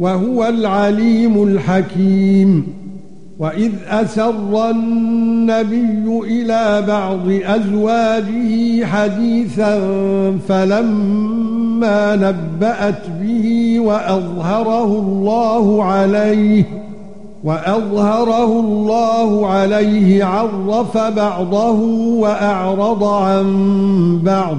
وهو العليم الحكيم. وإذ أسر النبي إلى بعض أزواجه حديثا فلما نبأت به وأظهره الله عليه وأظهره الله عليه عرف بعضه وأعرض عن بعض.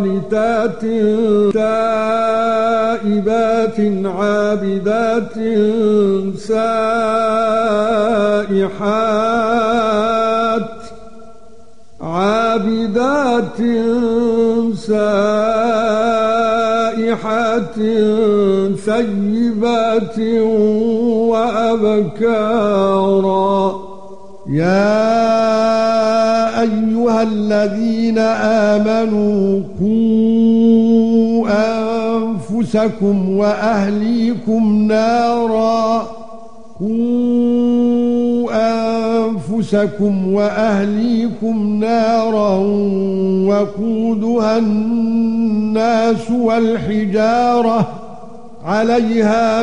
قَانِتَاتٍ تَائِبَاتٍ عَابِدَاتٍ سَائِحَاتٍ عَابِدَاتٍ سَائِحَاتٍ ثَيِّبَاتٍ وَأَبْكَارًا. يَا أَيُّهَا الَّذِينَ آمَنُوا قُوا أَنفُسَكُمْ وَأَهْلِيكُمْ نَارًا. قُوا أَنفُسَكُمْ وَأَهْلِيكُمْ نَارًا وَقُودُهَا النَّاسُ وَالْحِجَارَةُ عَلَيْهَا